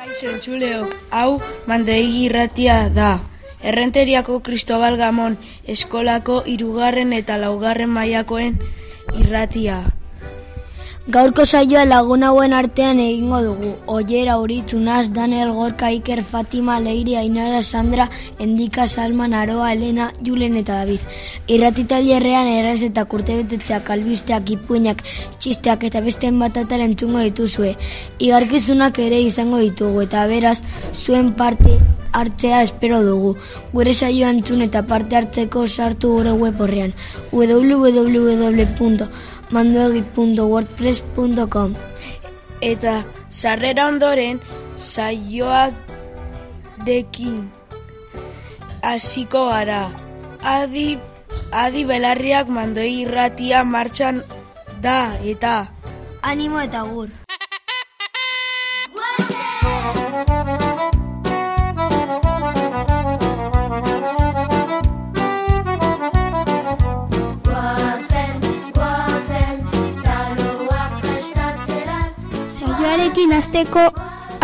Kaixo hau mandegi irratia da. Errenteriako Cristobal Gamon eskolako irugarren eta laugarren mailakoen irratia. Gaurko saioa lagun hauen artean egingo dugu. Oiera Horitzunaz, Daniel Gorka, Iker, Fatima, Leiri, Ainara, Sandra, Endika, Salman, Aroa, Elena, Julen eta David. Irratitalierrean erraz eta kurte betetxeak, albisteak, ipuinak, txisteak eta beste batatar entzungo dituzue. Igarkizunak ere izango ditugu eta beraz zuen parte hartzea espero dugu. Gure saioa entzun eta parte hartzeko sartu gure web horrean www mandogi.wordpress.com Eta sarrera ondoren saioak dekin hasiko gara. Adi, adi belarriak mandoi irratia martxan da eta animo eta gur. Asteko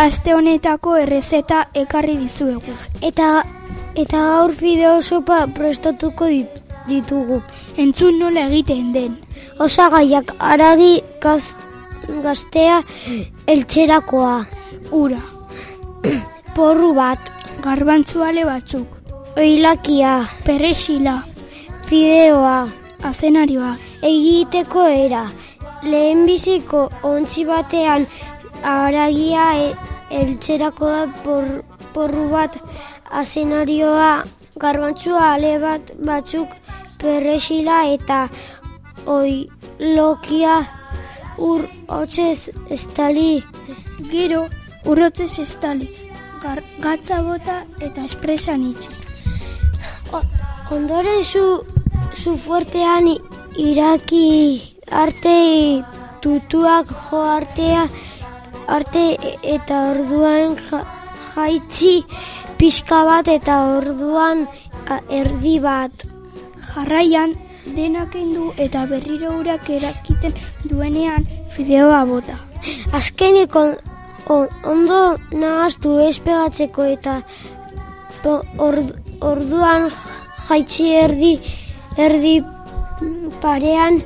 aste honetako errezeta ekarri dizuegu. Eta eta gaur bideo sopa prestatuko ditugu. Entzun nola egiten den. Osagaiak aragi gaz, gaztea eltserakoa. Ura. Porru bat. Garbantzuale batzuk. Oilakia. Perexila. Fideoa. Azenarioa. Egiteko era lehenbiziko ontzi batean aragia e, eltzerako da por, porru bat azenarioa garbantzua ale bat batzuk perresila eta oi lokia ur hotzez estali gero ur hotzez estali Gar, gatza bota eta espresan itxe ondoren zu, zu fuertean iraki arte tutuak jo artea arte eta orduan jaitzi pixka bat eta orduan erdi bat. Jarraian denak endu eta berriro urak erakiten duenean fideoa bota. Azkenik ondo nahaztu espegatzeko eta orduan jaitzi erdi erdi parean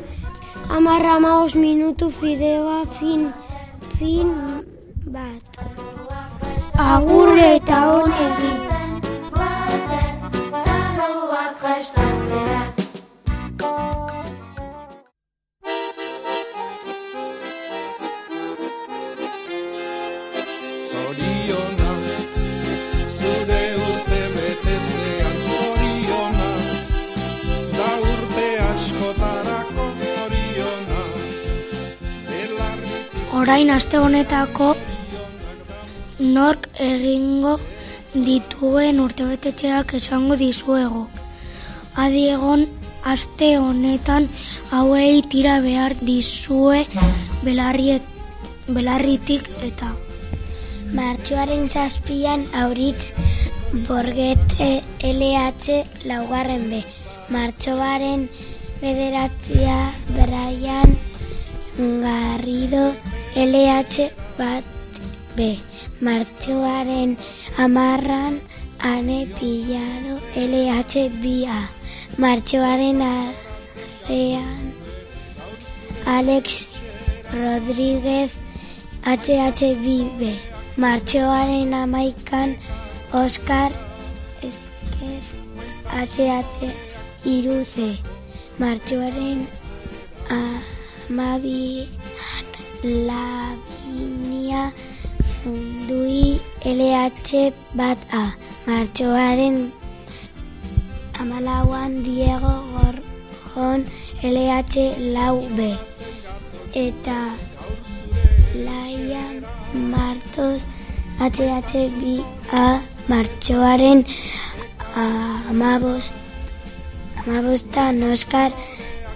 amarra maos minutu fideoa fin, fin bat. Agur eta honegin. Orain aste honetako nork egingo dituen urtebetetxeak esango dizuego. Adi egon aste honetan hauei tira behar dizue belarriet, belarritik eta Martxoaren zazpian auritz borgete LH laugarren be. Martxoaren bederatzia Brian Garrido LH bat B. Martxoaren amarran ane pillado LH A. Martxoaren arrean Alex Rodríguez HHB. Martxoaren amaikan Oscar Esker HH iruze. Martxoaren amabi Lavinia Fundui LH bat A. Martxoaren Amalauan Diego Gorjon LH lau B. Eta Laia Martos HH B A. Martxoaren Amabost Amabosta Noskar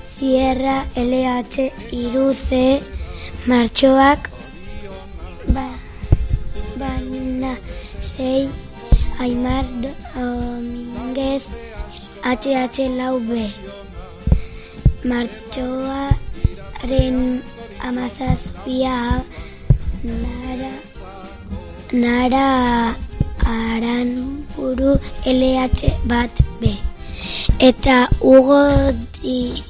Sierra LH iru C martxoak ba, baina sei Aimar Dominguez HH lau B. Martxoaren amazazpia Nara Nara Aranburu LH bat B. Eta Hugo Di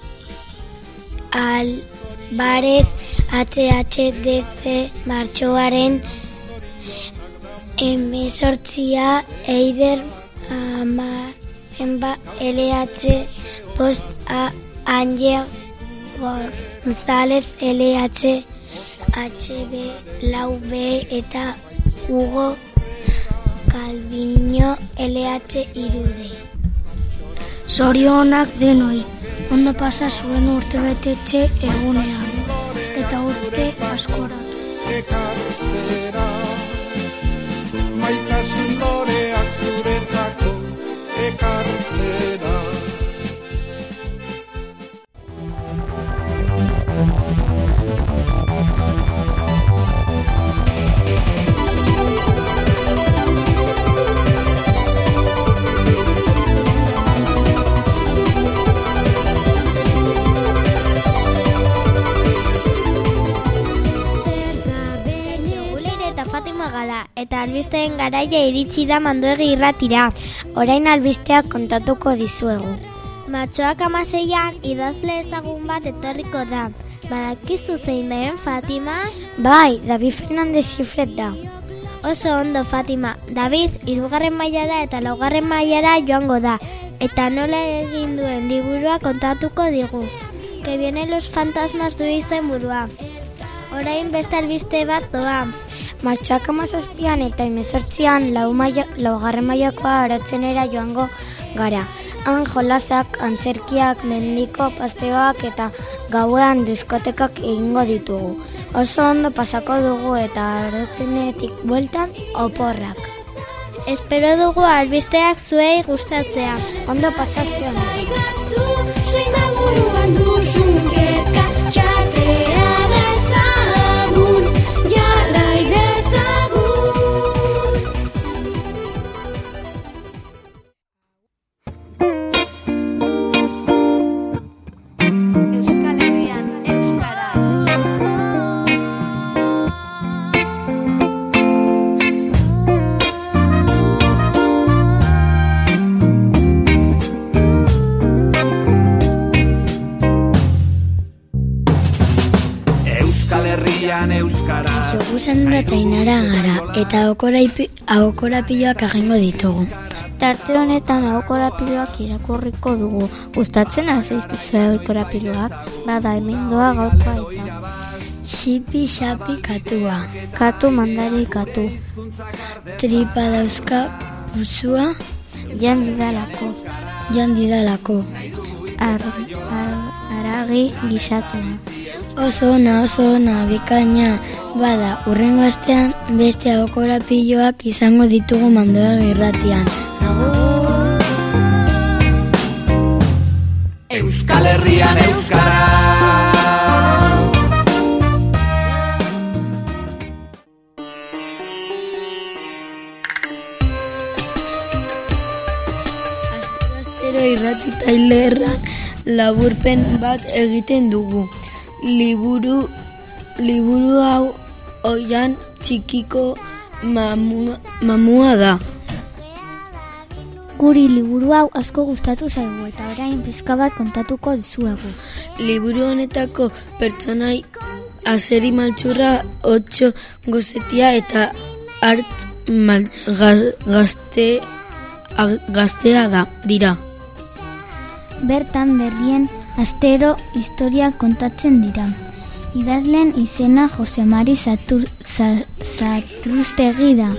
Alvarez HHDC martxoaren emezortzia Eider ama enba LH post a Angel González LH HB lau B eta Hugo Calviño LH irude. Zorionak denoi, ondo pasa zuen urte betetxe egunean, eta urte askoratu. ekartzera Maitasun loreak zuretzako ekartzera Fatima gara, eta albisteen garaia iritsi da mandoegi irratira. Orain albisteak kontatuko dizuegu. Martxoak amaseian idazle ezagun bat etorriko da. Badakizu zein den Fatima? Bai, David Fernandez Xifret da. Oso ondo Fatima, David hirugarren mailara eta laugarren mailara joango da. Eta nola egin duen liburua kontatuko digu. Que vienen los fantasmas du izen burua. Orain beste albiste bat doa. Martxoak amazazpian eta emezortzian lau maia, laugarren mailakoa aratzenera joango gara. Han jolazak, antzerkiak, mendiko paseoak eta gauean diskotekak egingo ditugu. Oso ondo pasako dugu eta aratzenetik bueltan oporrak. Espero dugu albisteak zuei gustatzea. Ondo pasazte Euskal Euskaraz Joguzen eta inara gara, eta aukorapioak agengo ditugu. Tarte honetan aukorapiloak irakurriko dugu. Gustatzen azaizkizu aukorapiloak, bada hemen doa gaurkoa eta. Xipi xapi katua, Katu mandari katu, tripa dauzka guzua, jan didalako, jan didalako. ar, ar, aragi gisatua. Oso ona, oso ona, bikaina, bada, urrengo astean beste aukorapioak izango ditugu mandoa irratian. Agur! Euskal Herrian Euskaraz irrati tailerran laburpen bat egiten dugu. Liburu, liburu hau oian txikiko mamua, mamua da. Guri liburu hau asko gustatu zaigu eta orain pizka bat kontatuko dizuegu. Liburu honetako pertsonai azeri maltsurra otxo gozetia eta hartz mal, gaz, gazte, a- gaztea da, dira. Bertan berrien astero historia kontatzen dira. Idazlen izena Jose Mari Zatur, Zatrustegi da.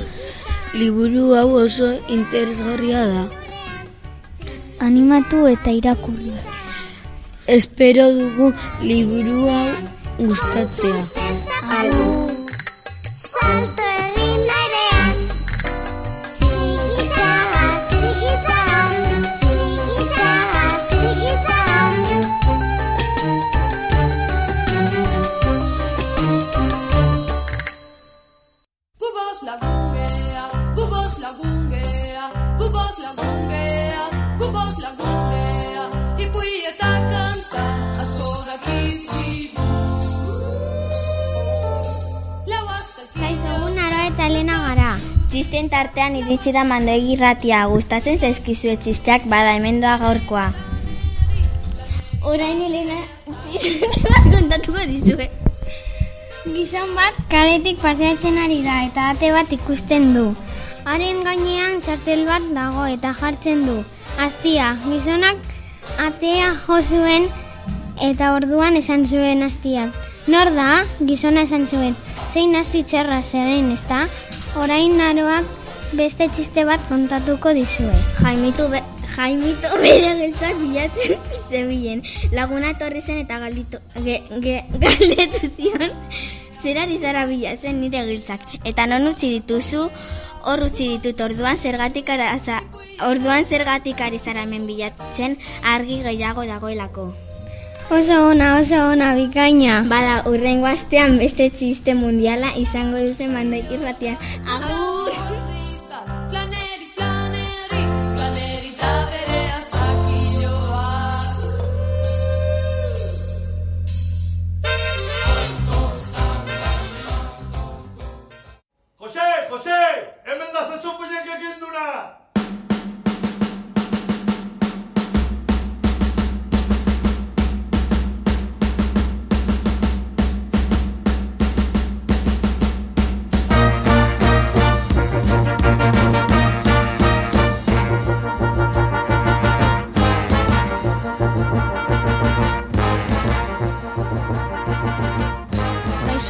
Liburu hau oso interesgarria da. Animatu eta irakurri. Espero dugu liburu hau gustatzea. Salto Txisten tartean iritsi da mandoegi irratia, gustatzen zaizkizu txisteak bada hemen doa gaurkoa. Orain Elena, bat kontatuko dizue. Gizon bat karetik paseatzen ari da eta ate bat ikusten du. Haren gainean txartel bat dago eta jartzen du. Astia, gizonak atea jo zuen eta orduan esan zuen astiak. Nor da, gizona esan zuen. Zein asti txerra zeren, ezta? Orain naroak beste txiste bat kontatuko dizue. Jaimitu be, Jaimito bere geltzak bilatzen zebilen. Laguna etorri zen eta galditu, ge, ge, galdetu zion zer ari zara bilatzen nire giltzak. Eta non utzi dituzu, hor utzi ditut orduan zergatik ara, orduan zergatik ari zara hemen bilatzen argi gehiago dagoelako. Oso ona, oso ona, bikaina. Bada, urrengo astean beste txiste mundiala izango duzen mandoik irratia.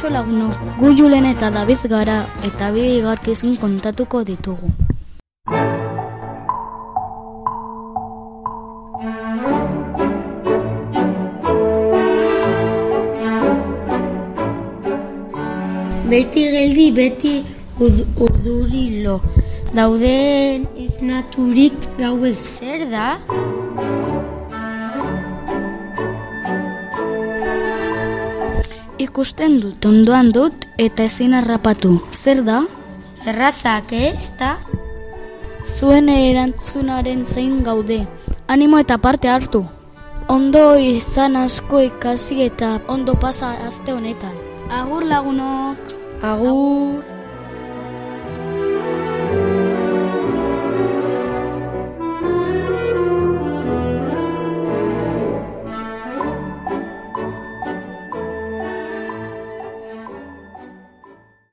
Kaixo lagunok, gu Julen eta David gara eta bi igarkizun kontatuko ditugu. Beti geldi, beti urdurilo. Dauden iznaturik gauez zer da? Ikusten dut, ondoan dut eta ezin harrapatu. Zer da? Errazak, ez da? Zuen erantzunaren zein gaude. Animo eta parte hartu. Ondo izan asko ikasi eta ondo pasa aste honetan. Agur lagunok. Agur.